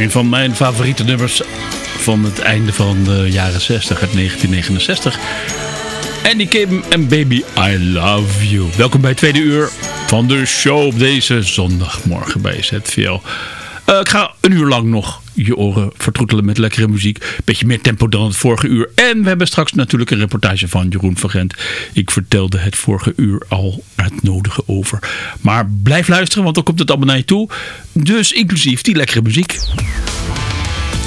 Een van mijn favoriete nummers van het einde van de jaren 60 uit 1969. Andy Kim en Baby I Love You. Welkom bij het tweede uur van de show op deze zondagmorgen bij ZVL. Eh, ik ga een uur lang nog je oren vertroetelen met lekkere muziek. Beetje meer tempo dan het vorige uur. En we hebben straks natuurlijk een reportage van Jeroen van Gent. Ik vertelde het vorige uur al het nodige over. Maar blijf luisteren, want dan komt het allemaal naar je toe. Dus inclusief die lekkere muziek.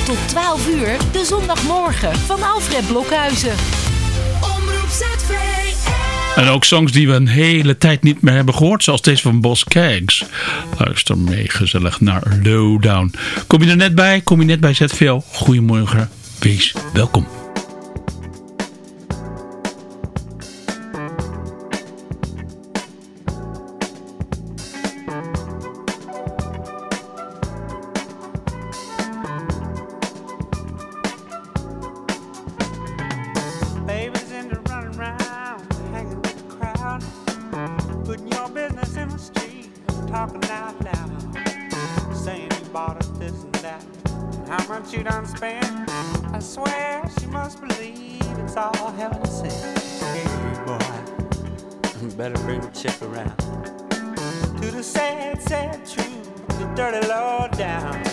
Tot 12 uur, de zondagmorgen van Alfred Blokhuizen. Omroep ZVL. En ook songs die we een hele tijd niet meer hebben gehoord. Zoals deze van Bos Kags. Luister mee gezellig naar Lowdown. Kom je er net bij? Kom je net bij ZVL? Goedemorgen. Wees welkom. Much you done spent. I swear she must believe it's all hell to say. Hey boy, better bring the chick around to the sad, sad truth, the dirty low down.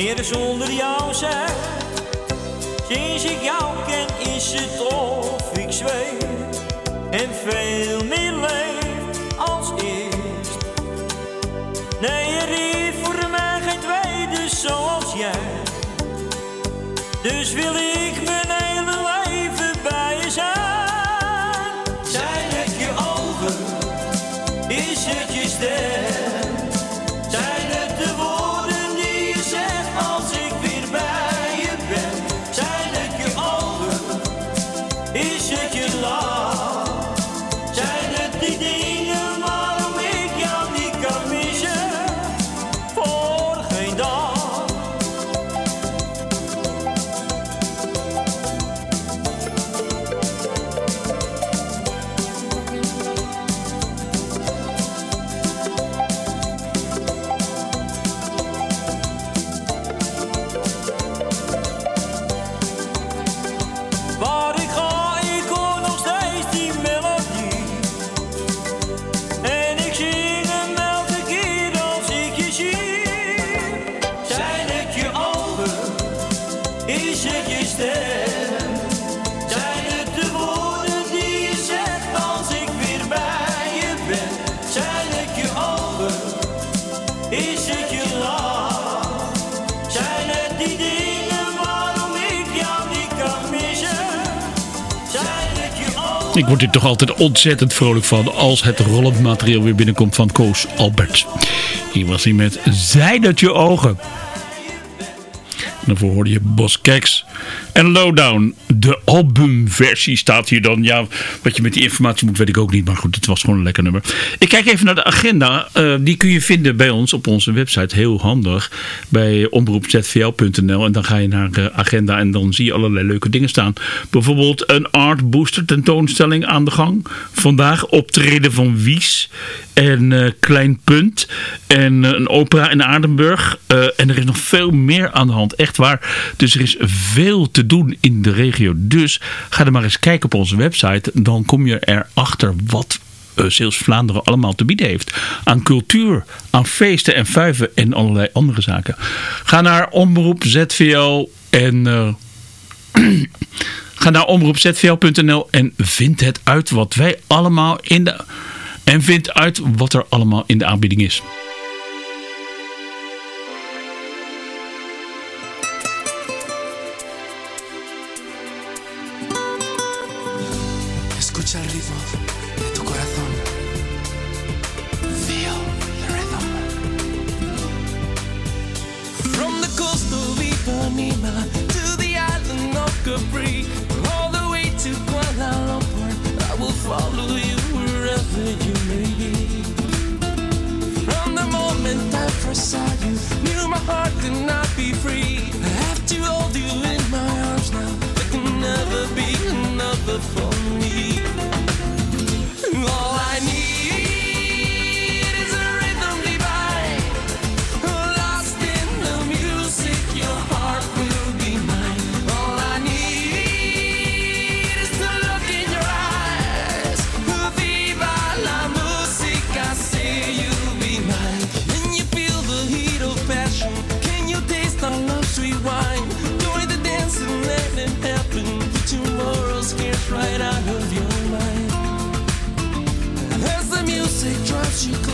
Meer zonder jou zeg, sinds ik jou ken is het of ik zweef. En veel meer leef als eerst. Nee, er is voor mij geen tweede zoals jij. Dus wil ik Is het je stent? Zijn het de woorden die je zegt als ik weer bij je ben? Zijn het je ogen? Is het je laat? Zijn er die dingen waarom ik jou niet kan missen? Zij dat je ogen? Ik word er toch altijd ontzettend vrolijk van als het rollend materiaal weer binnenkomt van Koos Albert. Hier was hij met Zij dat je ogen. Daarvoor hoorde je Bos Keks. En Lowdown, de albumversie staat hier dan. Ja, wat je met die informatie moet, weet ik ook niet. Maar goed, het was gewoon een lekker nummer. Ik kijk even naar de agenda. Eh, die kun je vinden bij ons op onze website. Heel handig. Bij omroepzvl.nl. En dan ga je naar de agenda en dan zie je allerlei leuke dingen staan. Bijvoorbeeld een Art Booster tentoonstelling aan de gang. Vandaag optreden van Wies en eh, Klein Punt. En eh, een opera in Aardenburg. Eh, en er is nog veel meer aan de hand. Echt waar. Dus er is veel te doen in de regio. Dus ga er maar eens kijken op onze website. Dan kom je erachter wat eh, Zeeuws-Vlaanderen allemaal te bieden heeft. Aan cultuur, aan feesten en vuiven en allerlei andere zaken. Ga naar Omroep ZVL en... eh, Ga naar omroepzvl.nl en vind het uit wat wij allemaal in de... En vind uit wat er allemaal in de aanbieding is.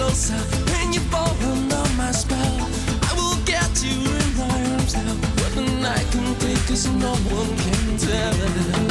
Closer and you fall under my spell, I will get you in my arms now. But the night can take us, no one can tell.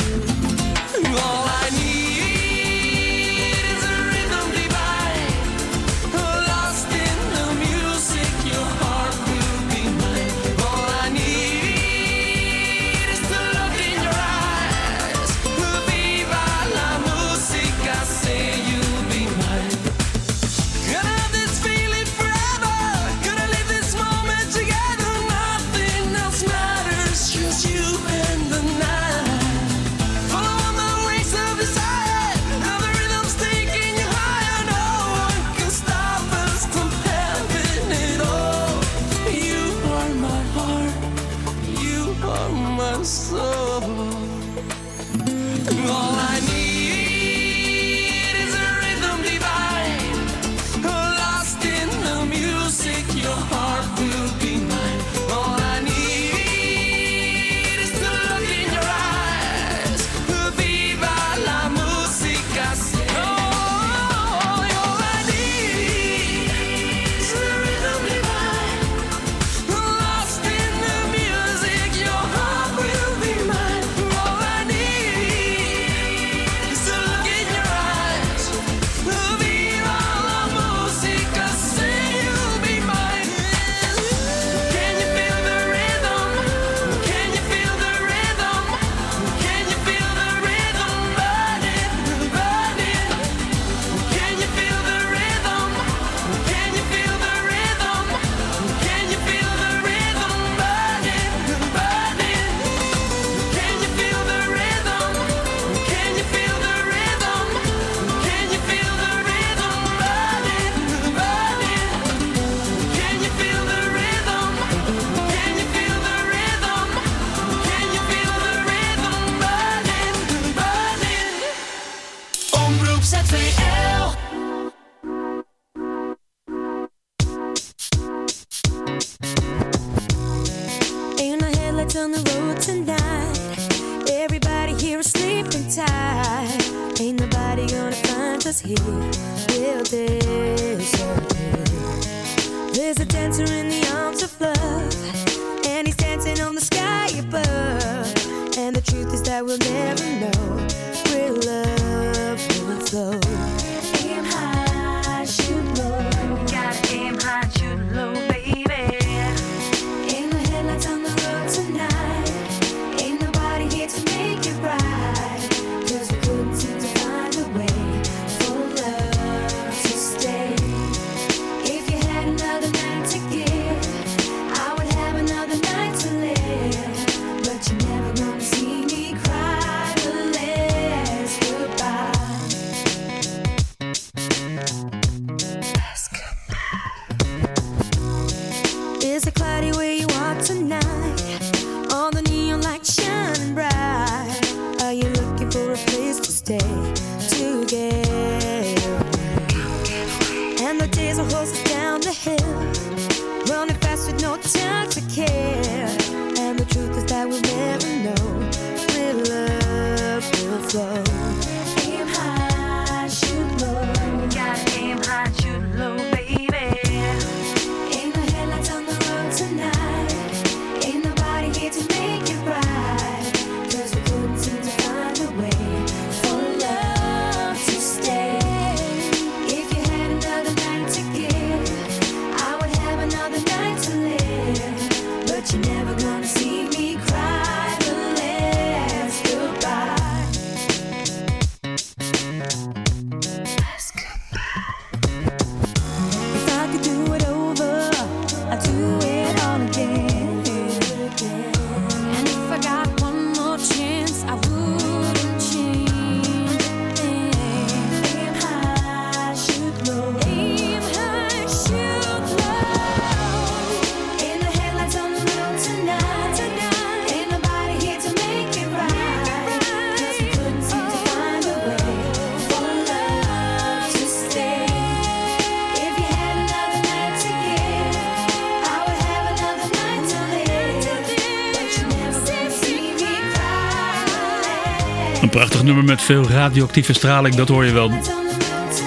nummer met veel radioactieve straling, dat hoor je wel.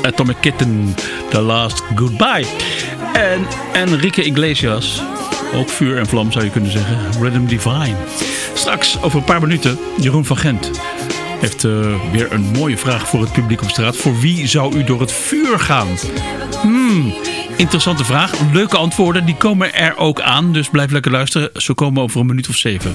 Atomic Kitten, The Last Goodbye. En Enrique Iglesias, ook vuur en vlam zou je kunnen zeggen. Rhythm Divine. Straks, over een paar minuten, Jeroen van Gent heeft eh, weer een mooie vraag voor het publiek op straat. Voor wie zou u door het vuur gaan? Hmm, interessante vraag. Leuke antwoorden, die komen er ook aan. Dus blijf lekker luisteren. Ze komen over een minuut of zeven.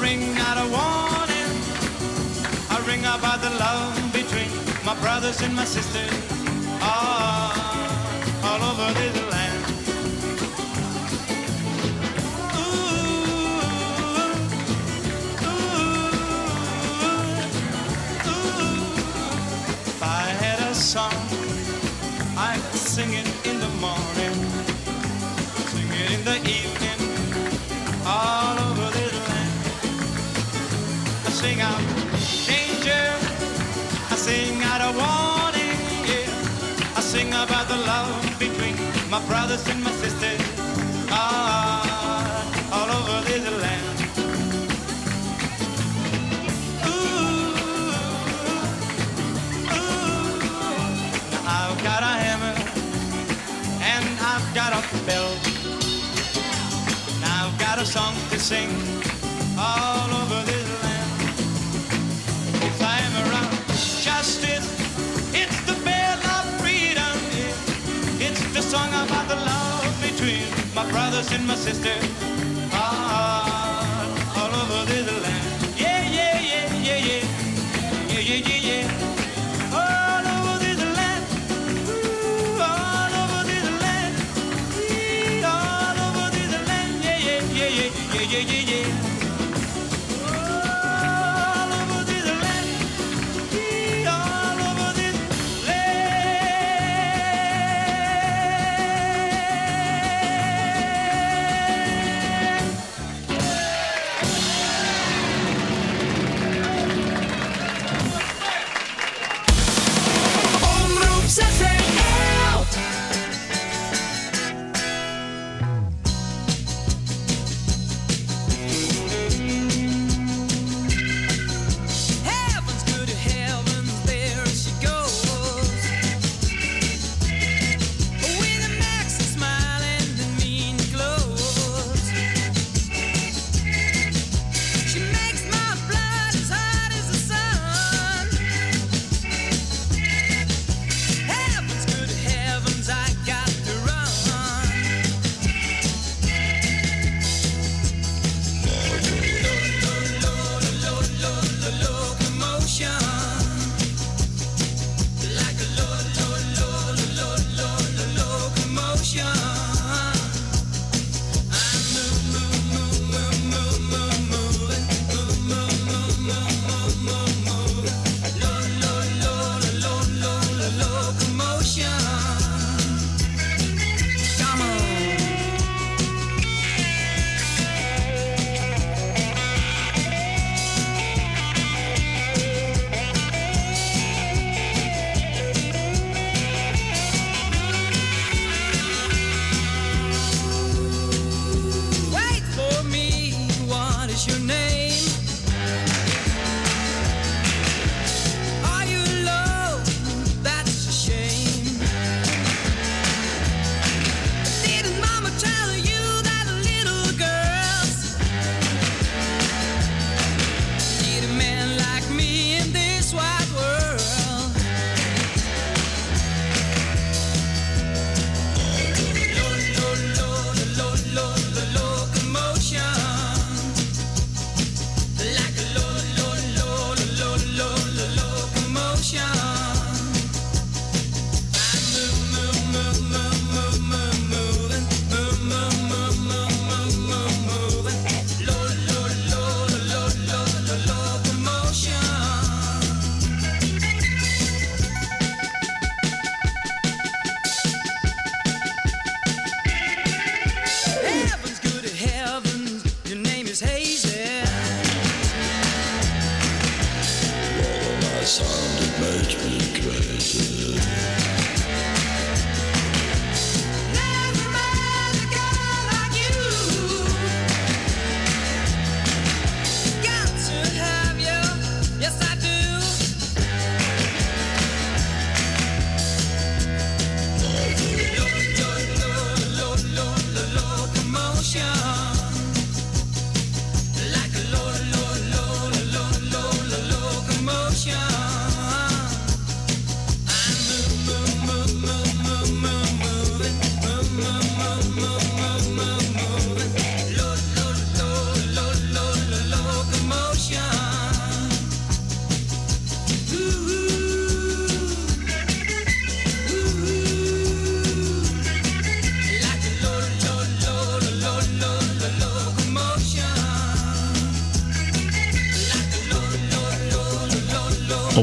ring out a warning, I ring about the love between my brothers and my sisters, Ah, all over this land. sing out a warning, yeah. I sing about the love between my brothers and my sisters. Ah, all over this land. Ooh, ooh. Now I've got a hammer and I've got a bell. Now I've got a song to sing brothers and my sisters.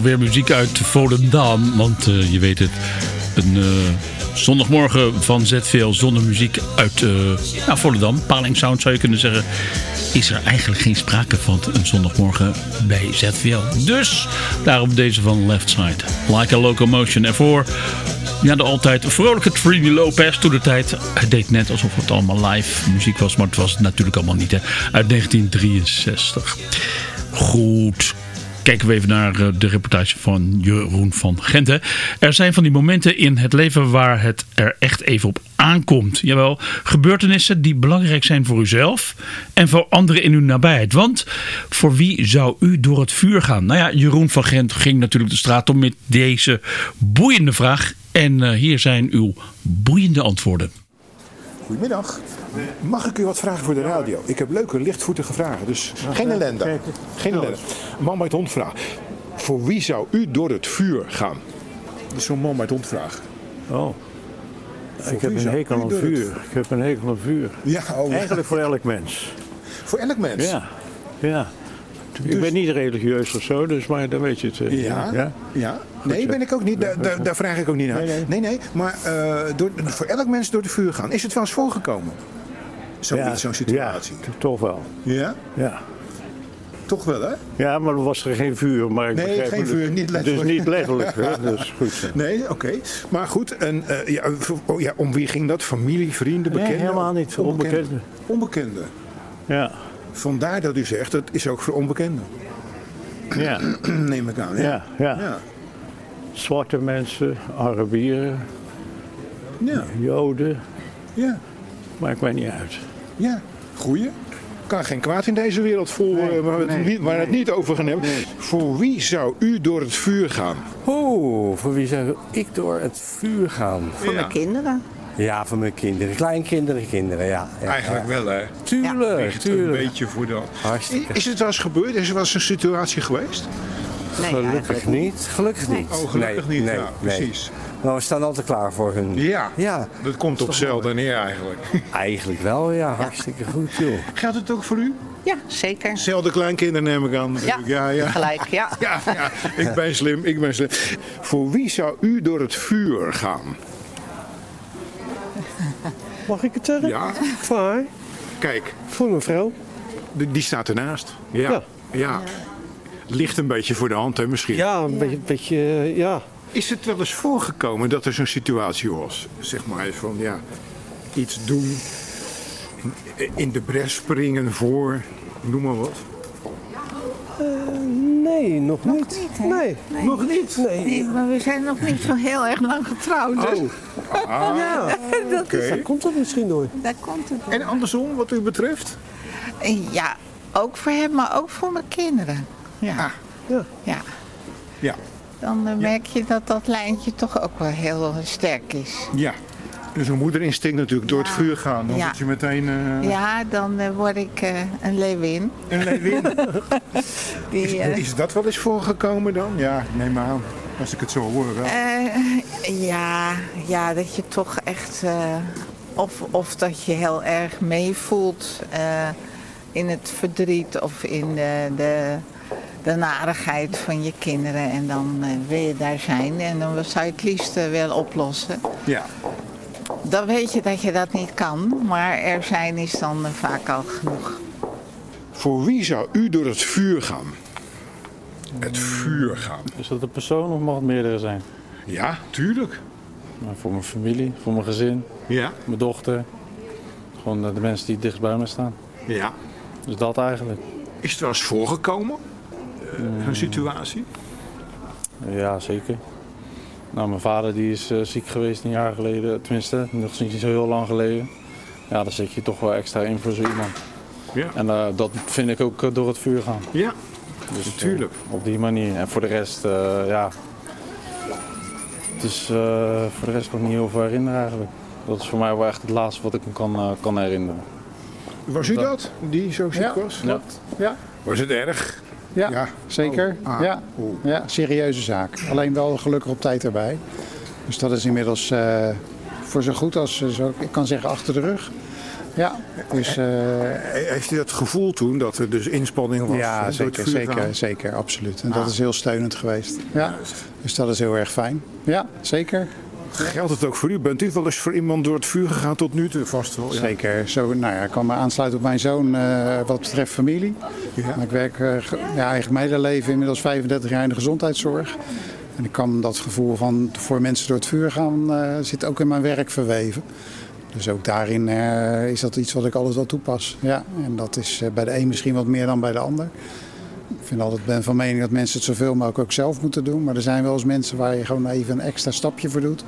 Alweer muziek uit Volendam, want eh, je weet het, een eh, zondagmorgen van ZVL zonder muziek uit eh nou, Volendam, Paling Sound zou je kunnen zeggen, is er eigenlijk geen sprake van een zondagmorgen bij ZVL. Dus daarom deze van Left Side, Like a Locomotion. Ervoor ja, de altijd vrolijke Trini Lopez toen de tijd. Deed net alsof het allemaal live muziek was, maar het was natuurlijk allemaal niet. Hè. Uit 1963. Goed, kijken we even naar eh, de reportage van Jeroen van Gente. Er zijn van die momenten in het leven waar het er echt even op aankomt. Jawel, gebeurtenissen die belangrijk zijn voor uzelf en voor anderen in uw nabijheid. Want voor wie zou u door het vuur gaan? Nou ja, Jeroen van Gent ging natuurlijk de straat om met deze boeiende vraag. En eh, hier zijn uw boeiende antwoorden. Goedemiddag. Mag ik u wat vragen voor de radio? Ik heb leuke, lichtvoetige vragen, dus geen ellende. Geen ellende. Man bij het hond vraagt. Voor wie zou u door het vuur gaan? Dat is zo'n man bij het hond vraag. Oh. Voor Ik heb een hekel aan vuur. Ik heb een hekel aan vuur. Ja, oh. Eigenlijk voor elk mens. Voor elk mens? Ja. ja. Ik ben niet religieus of zo, dus maar dan weet je het. eh, Ja? ja? ja. Nee, zo. ben ik ook niet. Daar, vraag ik ook niet naar. Nee, nee. nee. nee. Maar eh, door, voor elk mens door het vuur gaan. Is het wel eens voorgekomen? Zoiets, Ja, zo'n situatie. Ja, toch wel. Ja? Ja. Toch wel, hè? ja, maar er was er geen vuur. Maar ik Nee, geen het- vuur, niet letterlijk. Dus niet letterlijk. hè, dus goed. Nee, oké. Maar goed, en, eh, ja, oh, ja, om wie ging dat? Familie, vrienden, Nee, bekenden? helemaal niet. Onbekende. Onbekende. Ja. Vandaar dat u zegt, het is ook voor onbekenden. Ja. Neem ik aan. Ja. Ja, ja. Ja. Zwarte mensen, Arabieren, Ja. Joden. Ja. Maakt mij niet uit. ja. Goeie. Kan geen kwaad in deze wereld vol, eh, waar we het, niet, waar we het niet over gaan hebben. Voor wie zou u door het vuur gaan? Oeh, voor wie zou ik door het vuur gaan? Voor mijn kinderen. Ja, voor mijn kinderen. Kleinkinderen, kinderen, ja. ja Eigenlijk wel, hè? Tuurlijk, Echt een tuurlijk. beetje voor de... Hartstikke. Is het wel eens gebeurd? Is er wel eens een situatie geweest? Gelukkig niet. Gelukkig niet. Oh, gelukkig Nee, niet. nee, ja, nee. precies. Maar we staan altijd klaar voor hun. Ja, Ja, dat komt op zelden neer eigenlijk. eigenlijk wel, ja. Hartstikke goed, joh. Geldt het ook voor u? Ja, zeker. Zelfde kleinkinderen neem ik aan. natuurlijk. ja, ja. Gelijk, ja. Ja, ja, ik ben slim, ik ben slim. Voor wie zou u door het vuur gaan? Mag ik het zeggen? Ja, Voor haar? kijk, Voor mijn vrouw? die die staat ernaast. Ja, ja. Ja. Ligt een beetje voor de hand, hè, misschien. Ja, een beetje, beetje eh, ja. Is het wel eens voorgekomen dat er zo'n situatie was? Zeg maar eens van, ja, iets doen, in- in de bres springen voor, noem maar wat. Nee, nog, niet. Nee. Nog niet? Nee. Nee, maar we zijn nog niet zo heel erg lang getrouwd. Dus Oh, ah, Ja, dat is, daar komt dat misschien door. daar komt het En andersom, wat u betreft? Ja, ook voor hem, maar ook voor mijn kinderen. Ja. Ah. Ja. ja. Ja, Dan eh, merk je dat dat lijntje toch ook wel heel sterk is. ja. Dus een moederinstinct natuurlijk, door het vuur gaan. Dan word je meteen eh, Ja, dan eh, word ik eh, een leeuwin. een leeuwin. Die, Is dat wel eens voorgekomen dan? Ja, neem maar aan. Als ik het zo hoor wel. Ja, ja, dat je toch echt. of, of dat je heel erg meevoelt in het verdriet of in de, de, de narigheid van je kinderen. En dan wil je daar zijn en dan zou je het liefst wel oplossen. Ja. Dan weet je dat je dat niet kan, maar er zijn is dan eh, vaak al genoeg. Voor wie zou u door het vuur gaan? Het vuur gaan. Is dat een persoon of mag het meerdere zijn? Ja, tuurlijk. Nou, voor mijn familie, voor mijn gezin, Ja. mijn dochter. Gewoon eh, de mensen die dichtst bij me staan. Ja. Dus dat eigenlijk. Is het wel eens voorgekomen? Mm. Een situatie? Ja, zeker. Nou, mijn vader die is eh, ziek geweest een jaar geleden. Tenminste, nog niet zo heel lang geleden. Ja, dan zet je toch wel extra in voor zo iemand. Ja. En eh, dat vind ik ook eh, door het vuur gaan. Ja. Dus, Natuurlijk. op die manier. En voor de rest, eh, ja. Het is, eh, voor de rest kan ik me niet heel veel herinneren eigenlijk. Dat is voor mij wel echt het laatste wat ik me kan, kan herinneren. Was u dat, die zo ziek was? Ja. Ja, Was het erg? Ja, Ja. zeker. Oh. Ah. Ja. Ja, serieuze zaak. Alleen wel gelukkig op tijd erbij. Dus dat is inmiddels eh, voor zo goed als, eh, zo, ik kan zeggen, achter de rug. Ja, dus... eh, Heeft u dat gevoel toen dat er dus inspanning was? ja, zeker, zeker, zeker, absoluut. En Ah. dat is heel steunend geweest. Ja, dus dat is heel erg fijn. Ja, zeker. Geldt het ook voor u? Bent u wel eens voor iemand door het vuur gegaan tot nu toe? Vast wel. Ja. Zeker. Zo, nou ja, ik kan me aansluiten op mijn zoon eh, wat betreft familie. Maar Ik werk eh, ja, eigenlijk mijn hele leven inmiddels 35 jaar in de gezondheidszorg. En ik kan dat gevoel van voor mensen door het vuur gaan, eh, zit ook in mijn werk verweven. Dus ook daarin eh, is dat iets wat ik altijd wel toepas. Ja, en dat is eh, bij de een misschien wat meer dan bij de ander. Ik vind altijd, ben van mening dat mensen het zoveel mogelijk ook zelf moeten doen. Maar er zijn wel eens mensen waar je gewoon even een extra stapje voor doet.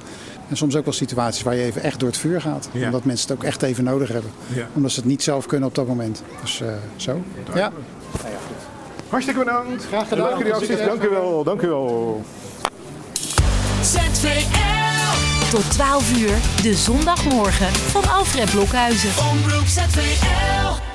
En soms ook wel situaties waar je even echt door het vuur gaat. Ja. Omdat mensen het ook echt even nodig hebben. Ja. Omdat ze het niet zelf kunnen op dat moment. Dus eh, zo. Ja. Hartstikke bedankt. Graag gedaan. Leuke reacties. Dank u wel. Dank u wel. ZVL Tot 12 uur, de zondagmorgen van Alfred Blokhuizen. Omroep ZVL.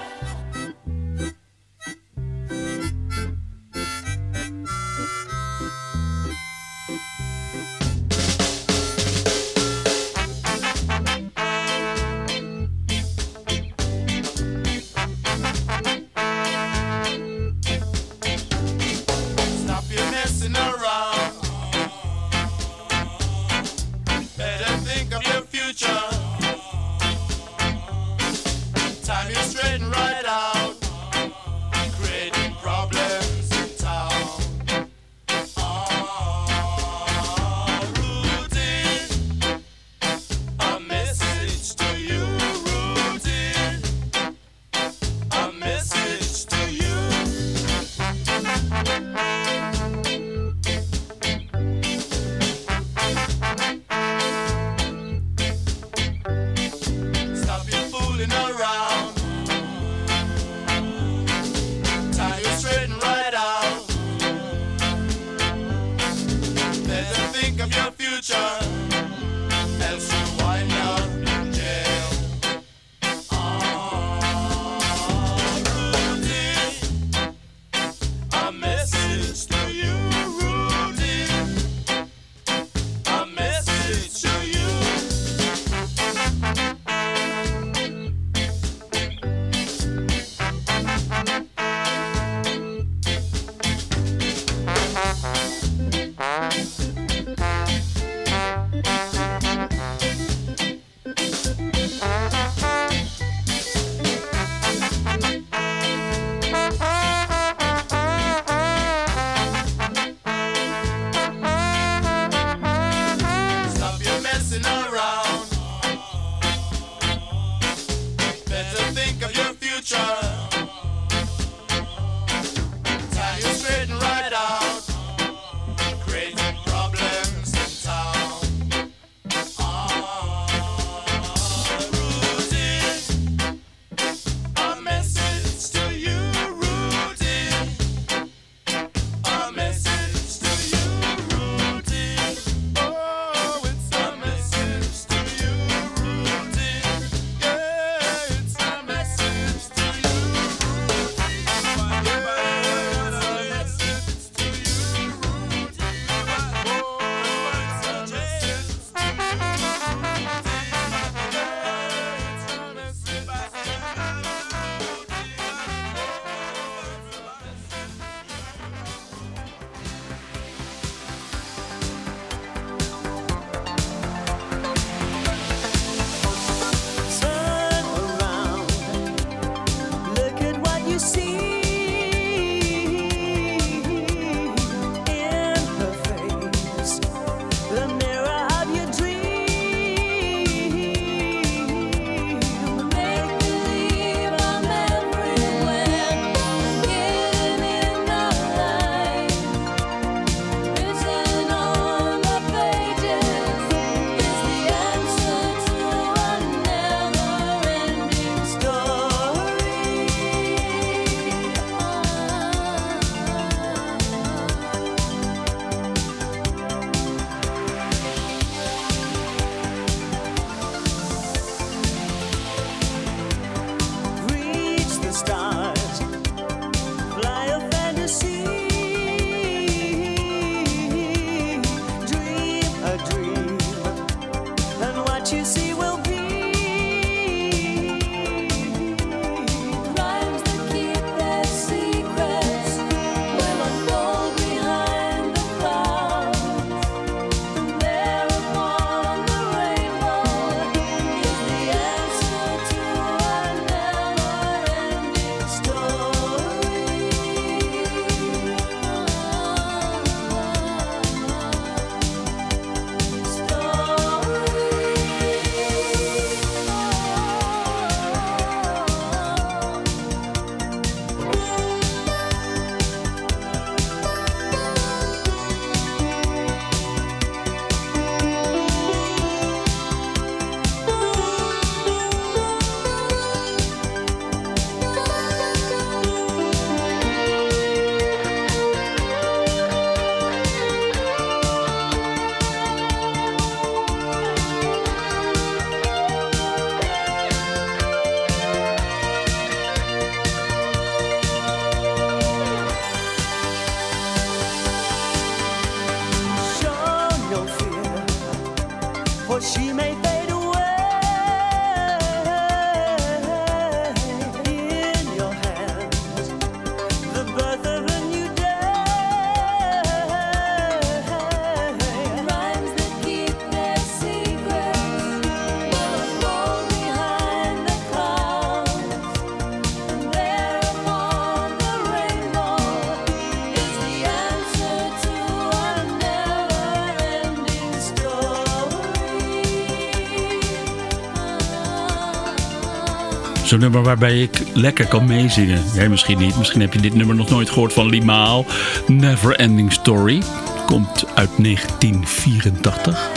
Zo'n nummer waarbij ik lekker kan meezingen. Jij misschien niet. Misschien heb je dit nummer nog nooit gehoord van Limaal. Never Ending Story. Komt uit 1984.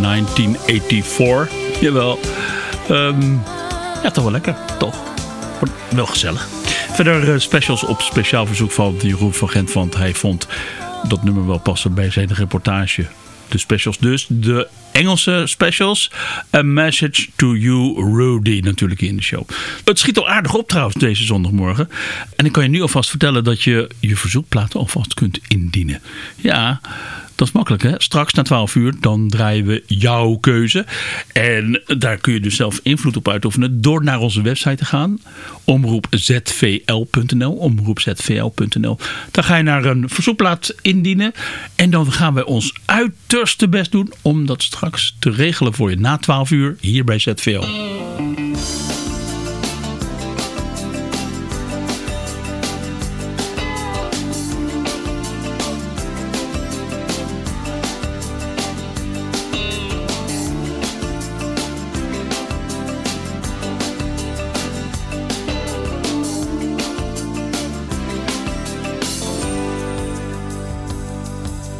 1984. Jawel. Ehm, ja, toch wel lekker. Toch. Wel gezellig. Verder eh, specials op speciaal verzoek van Jeroen van Gent. Want hij vond dat nummer wel passen bij zijn reportage. De specials dus. De Engelse specials. A Message to You, Rudy. Natuurlijk in de show. Het schiet al aardig op trouwens deze zondagmorgen. En ik kan je nu alvast vertellen dat je je verzoekplaten alvast kunt indienen. Ja... Dat is makkelijk hè. Straks na 12 uur dan draaien we jouw keuze. En daar kun je dus zelf invloed op uitoefenen door naar onze website te gaan. Omroepzvl.nl Omroepzvl.nl Dan ga je naar een verzoekplaat indienen. En dan gaan wij ons uiterste best doen om dat straks te regelen voor je na 12 uur hier bij ZVL.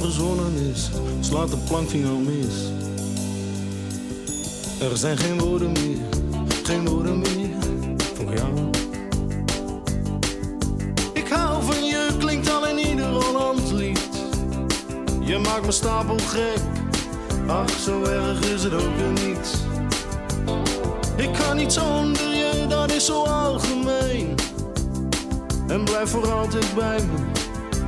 verzonnen is, slaat de plank finaal mis. Er zijn geen woorden meer, geen woorden meer voor jou. Ik hou van je, klinkt al in ieder Hollands lied. Je maakt me stapel gek, ach zo erg is het ook weer niet. Ik kan niet zonder je, dat is zo algemeen. En blijf voor altijd bij me.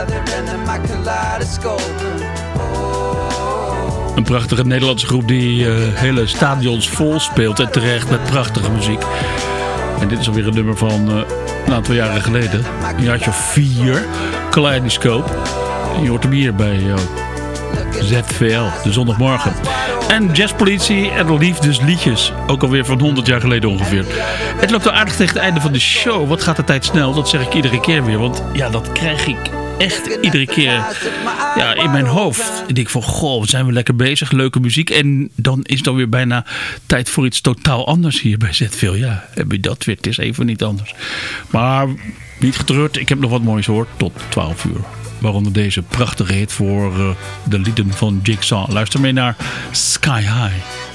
Other kaleidoscope. Een prachtige Nederlandse groep die eh, hele stadions vol speelt. En terecht met prachtige muziek. En dit is alweer een nummer van eh, een aantal jaren geleden. Een jaartje of vier. Kaleidoscope. En je hoort hem hier bij eh, ZVL, de zondagmorgen. En jazzpolitie en liefdesliedjes. Ook alweer van 100 jaar geleden ongeveer. Het loopt al aardig tegen het einde van de show. Wat gaat de tijd snel? Dat zeg ik iedere keer weer. Want ja, dat krijg ik echt iedere keer ja, in mijn hoofd. Ik denk van, goh, zijn we lekker bezig. Leuke muziek. En dan is het alweer bijna tijd voor iets totaal anders hier bij ZVL. Ja, heb je dat weer. Het is even niet anders. Maar niet getreurd. Ik heb nog wat moois hoor. Tot 12 uur. Waaronder deze prachtige hit voor uh, de lieden van Jigsaw. Luister mee naar Sky High.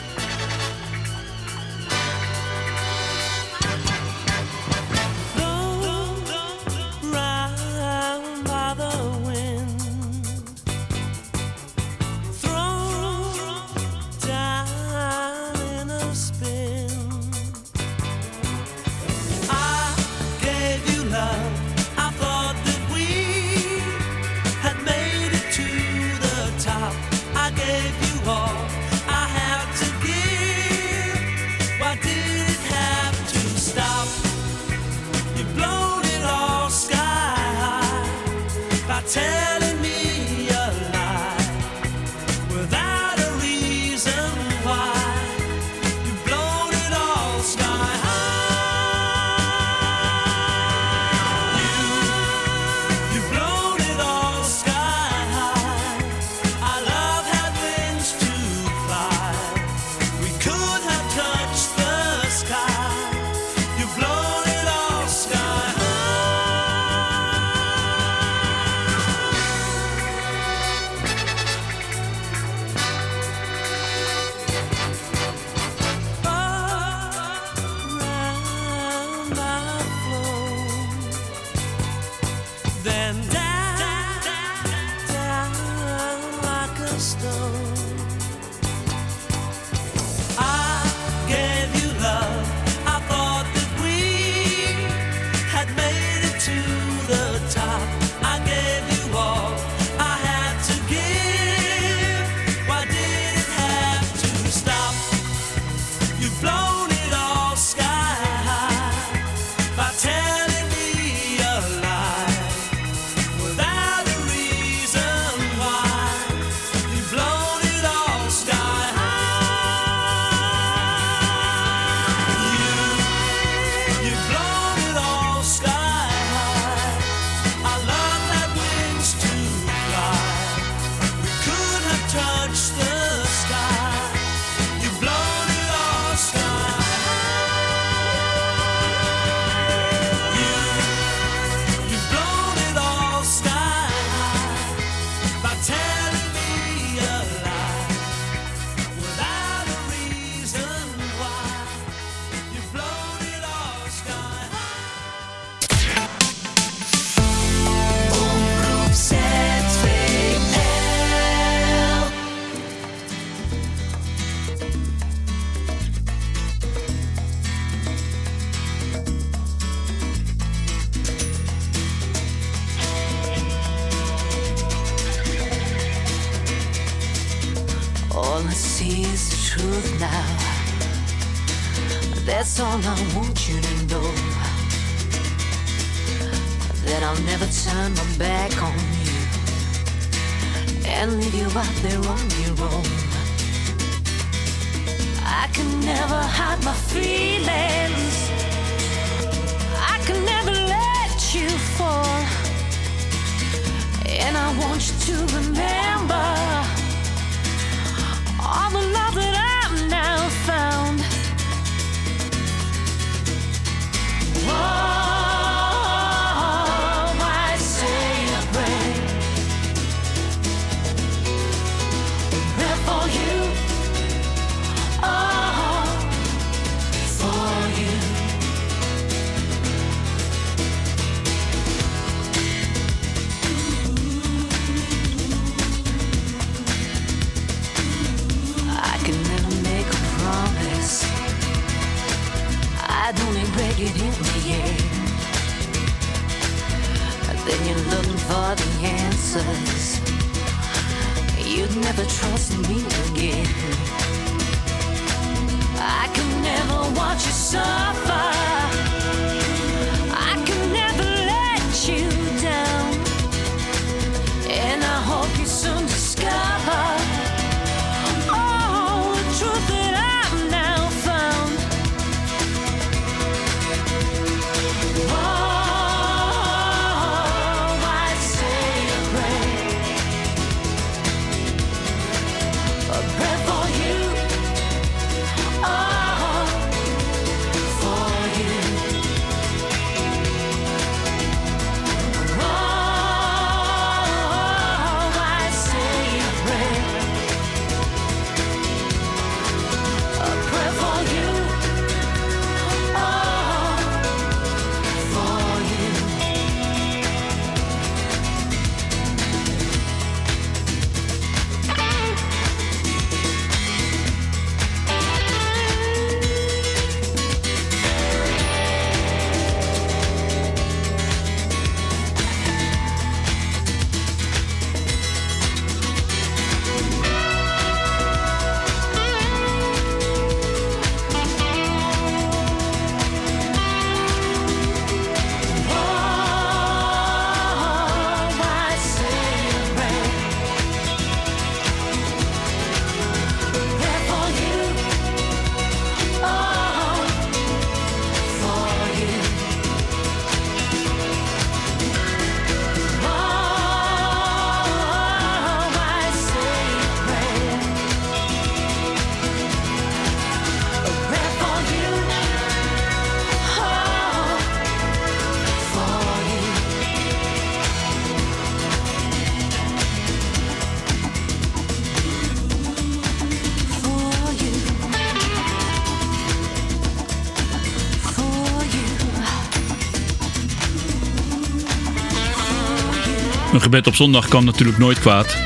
Gebed op zondag kan natuurlijk nooit kwaad.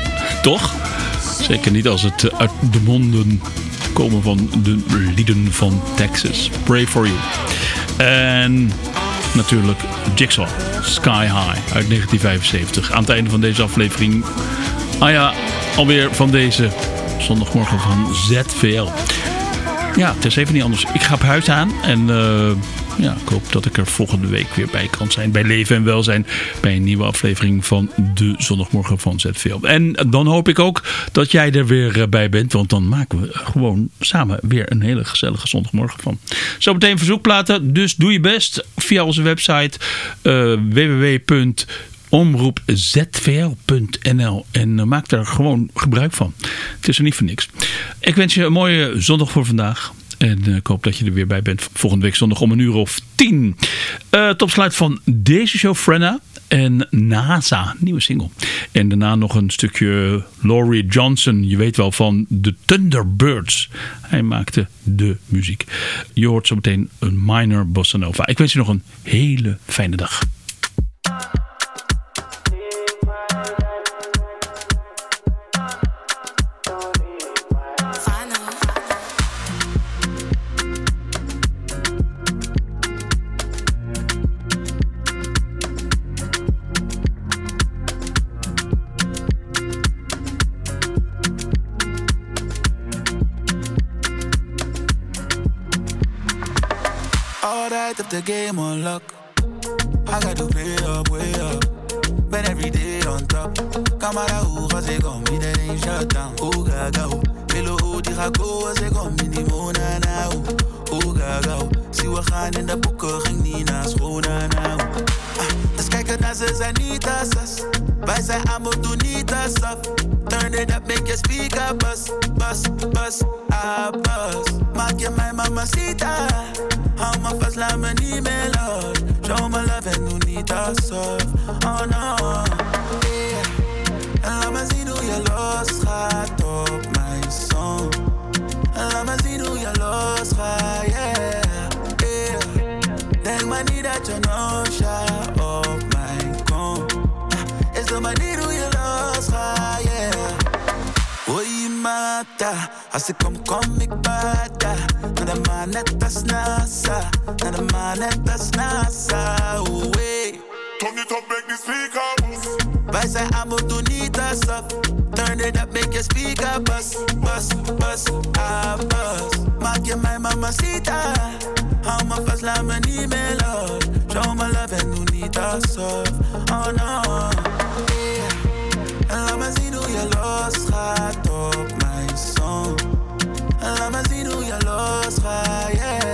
Toch? Zeker niet als het eh, uit de monden komen van de lieden van Texas. Pray for you. En natuurlijk Jigsaw, Sky High uit 1975. Aan het einde van deze aflevering. Ah ja, alweer van deze zondagmorgen van ZVL. Ja, het is even niet anders. Ik ga op huis aan en eh, ja, ik hoop dat ik er volgende week weer bij kan zijn. Bij Leven en Welzijn. Bij een nieuwe aflevering van de zondagmorgen van ZVL. En dan hoop ik ook dat jij er weer eh, bij bent. Want dan maken we gewoon samen weer een hele gezellige zondagmorgen van. Zometeen verzoekplaten. Dus doe je best via onze website uh, En uh, maak daar gewoon gebruik van. Het is er niet voor niks. Ik wens je een mooie zondag voor vandaag. En uh, ik hoop dat je er weer bij bent volgende week zondag om een uur of tien. Uh, tot sluit van deze show Frenna en NASA, nieuwe single. En daarna nog een stukje Laurie Johnson. Je weet wel van de Thunderbirds. Hij maakte de muziek. Je hoort zo meteen een minor bossa nova. Ik wens je nog een hele fijne dag. Alright, if the game on lock. I got to play up, way up. Ben every day on top. Camera hoe als ik kom, iedereen shut down. Hoe ga go? Hele hoe die ga go als ik kom in die mona nou. Hoe ga go? Zie we gaan in de boeken, ging niet naar school nou. Ah, Dus kijken naar ze zijn niet assas. Wij zijn aan moet doen niet asaf. Turn it up, make your speaker bust, bust, bust, ah bust. Maak je mijn mamacita. Hou me vast, laat me niet meer los. Show me love en doe niet alsof. Oh no, yeah. En laat me zien hoe je losgaat op mijn song. En laat me zien hoe je losgaat, yeah, yeah. Mata, als ik kom, kom ik bada. Naar de maan net als NASA, naar de maan net als NASA. Oei. Turn it up, make the speaker bust. Wij zijn aan, doen niet alsof. Turn it up, make your speaker bust, bust, bust, ah bust. Maak je mijn mamacita. Hou me vast, laat me niet meer los. Show me love en doe niet alsof. Oh no. En laat me zien hoe je losgaat yeah,